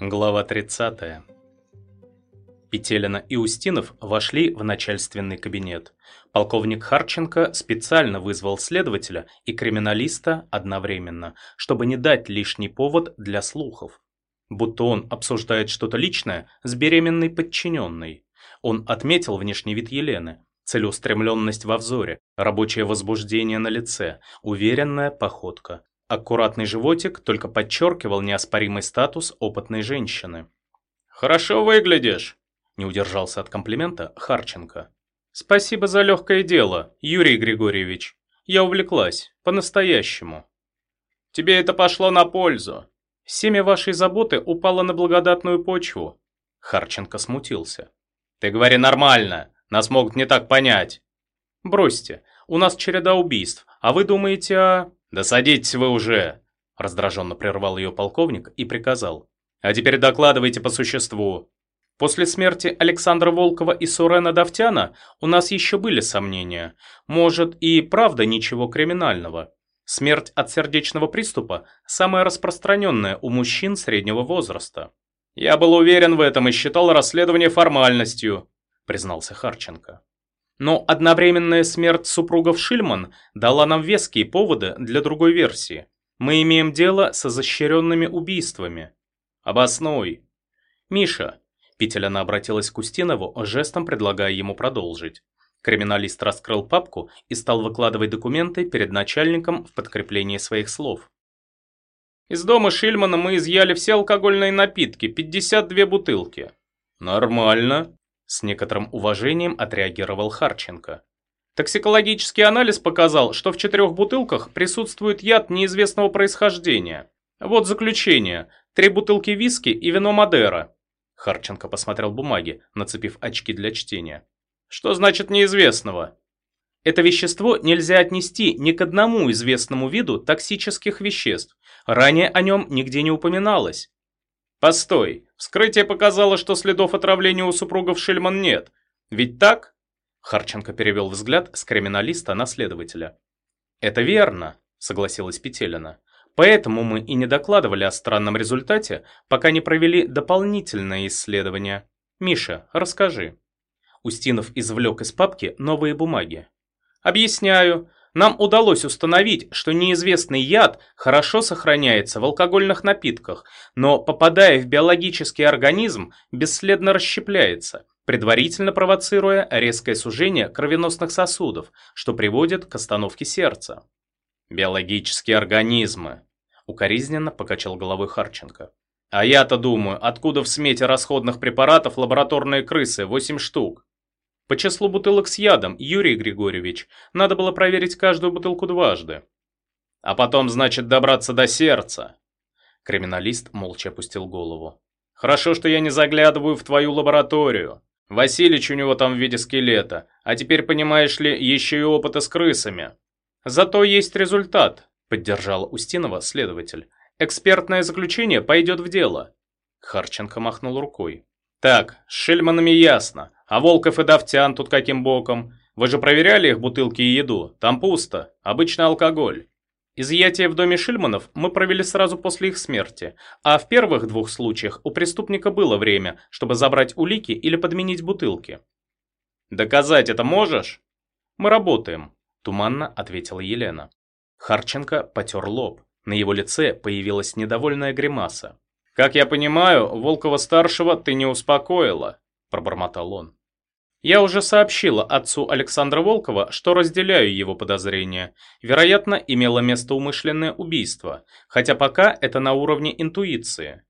Глава 30. Петелина и Устинов вошли в начальственный кабинет. Полковник Харченко специально вызвал следователя и криминалиста одновременно, чтобы не дать лишний повод для слухов. Будто он обсуждает что-то личное с беременной подчиненной. Он отметил внешний вид Елены, целеустремленность во взоре, рабочее возбуждение на лице, уверенная походка. Аккуратный животик только подчеркивал неоспоримый статус опытной женщины. «Хорошо выглядишь», – не удержался от комплимента Харченко. «Спасибо за легкое дело, Юрий Григорьевич. Я увлеклась, по-настоящему». «Тебе это пошло на пользу». «Семя вашей заботы упало на благодатную почву». Харченко смутился. «Ты говори нормально, нас могут не так понять». «Бросьте, у нас череда убийств, а вы думаете о...» «Да садитесь вы уже!» Раздраженно прервал ее полковник и приказал. «А теперь докладывайте по существу». После смерти Александра Волкова и Сурена Давтяна у нас еще были сомнения. Может и правда ничего криминального. Смерть от сердечного приступа – самая распространенная у мужчин среднего возраста. «Я был уверен в этом и считал расследование формальностью», – признался Харченко. Но одновременная смерть супругов Шильман дала нам веские поводы для другой версии. Мы имеем дело с изощренными убийствами. Обоснуй. Миша. Петеляна обратилась к Устинову, жестом предлагая ему продолжить. Криминалист раскрыл папку и стал выкладывать документы перед начальником в подкреплении своих слов. Из дома Шильмана мы изъяли все алкогольные напитки, 52 бутылки. Нормально, с некоторым уважением отреагировал Харченко. Токсикологический анализ показал, что в четырех бутылках присутствует яд неизвестного происхождения. Вот заключение. Три бутылки виски и вино Мадера. Харченко посмотрел бумаги, нацепив очки для чтения. Что значит неизвестного? Это вещество нельзя отнести ни к одному известному виду токсических веществ. Ранее о нем нигде не упоминалось. Постой, вскрытие показало, что следов отравления у супругов Шильман нет. Ведь так? Харченко перевел взгляд с криминалиста на следователя. Это верно, согласилась Петелина. Поэтому мы и не докладывали о странном результате, пока не провели дополнительное исследование. Миша, расскажи. Устинов извлек из папки новые бумаги. Объясняю. Нам удалось установить, что неизвестный яд хорошо сохраняется в алкогольных напитках, но попадая в биологический организм, бесследно расщепляется, предварительно провоцируя резкое сужение кровеносных сосудов, что приводит к остановке сердца. «Биологические организмы», — укоризненно покачал головой Харченко. «А я-то думаю, откуда в смете расходных препаратов лабораторные крысы, 8 штук? По числу бутылок с ядом, Юрий Григорьевич, надо было проверить каждую бутылку дважды. А потом, значит, добраться до сердца. Криминалист молча опустил голову. Хорошо, что я не заглядываю в твою лабораторию. Василич у него там в виде скелета, а теперь, понимаешь ли, еще и опыты с крысами. Зато есть результат, поддержал Устинова следователь. Экспертное заключение пойдет в дело. Харченко махнул рукой. Так, с Шельманами ясно. А Волков и Давтян тут каким боком? Вы же проверяли их бутылки и еду? Там пусто. Обычный алкоголь. Изъятие в доме Шильманов мы провели сразу после их смерти, а в первых двух случаях у преступника было время, чтобы забрать улики или подменить бутылки. «Доказать это можешь?» «Мы работаем», – туманно ответила Елена. Харченко потер лоб. На его лице появилась недовольная гримаса. «Как я понимаю, Волкова-старшего ты не успокоила», – пробормотал он. Я уже сообщила отцу Александра Волкова, что разделяю его подозрения. Вероятно, имело место умышленное убийство, хотя пока это на уровне интуиции.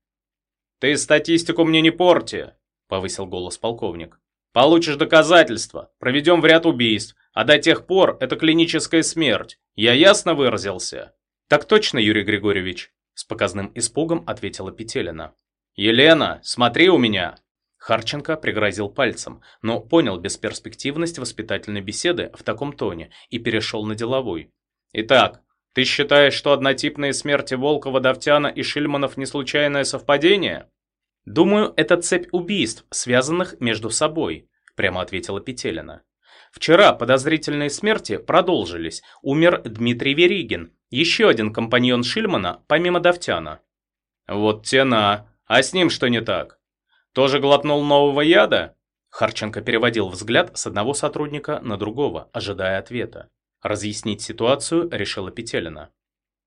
«Ты статистику мне не порти», — повысил голос полковник. «Получишь доказательства, проведем в ряд убийств, а до тех пор это клиническая смерть. Я ясно выразился?» «Так точно, Юрий Григорьевич», — с показным испугом ответила Петелина. «Елена, смотри у меня!» Харченко пригрозил пальцем, но понял бесперспективность воспитательной беседы в таком тоне и перешел на деловой. «Итак, ты считаешь, что однотипные смерти Волкова, Давтяна и Шильманов не случайное совпадение?» «Думаю, это цепь убийств, связанных между собой», прямо ответила Петелина. «Вчера подозрительные смерти продолжились. Умер Дмитрий Веригин, еще один компаньон Шильмана, помимо Давтяна». «Вот тена. А с ним что не так? Тоже глотнул нового яда? Харченко переводил взгляд с одного сотрудника на другого, ожидая ответа. Разъяснить ситуацию решила Петелина.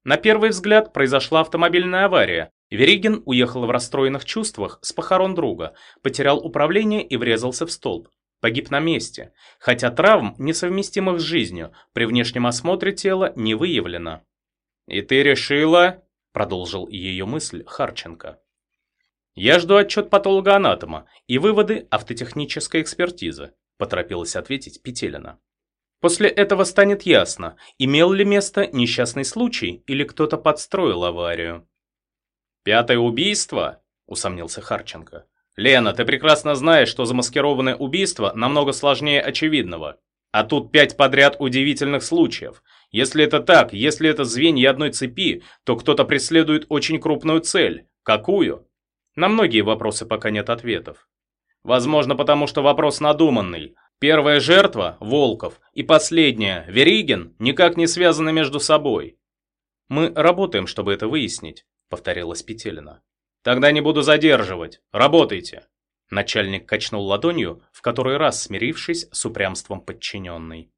На первый взгляд произошла автомобильная авария. Веригин уехал в расстроенных чувствах с похорон друга, потерял управление и врезался в столб. Погиб на месте, хотя травм, несовместимых с жизнью, при внешнем осмотре тела не выявлено. «И ты решила?» – продолжил ее мысль Харченко. «Я жду отчет патолога-анатома и выводы автотехнической экспертизы», – поторопилась ответить Петелина. После этого станет ясно, имел ли место несчастный случай или кто-то подстроил аварию. «Пятое убийство?» – усомнился Харченко. «Лена, ты прекрасно знаешь, что замаскированное убийство намного сложнее очевидного. А тут пять подряд удивительных случаев. Если это так, если это звенья одной цепи, то кто-то преследует очень крупную цель. Какую? На многие вопросы пока нет ответов. Возможно, потому что вопрос надуманный. Первая жертва – Волков, и последняя – Веригин, никак не связаны между собой. «Мы работаем, чтобы это выяснить», – повторила Спителина. «Тогда не буду задерживать. Работайте». Начальник качнул ладонью, в который раз смирившись с упрямством подчиненной.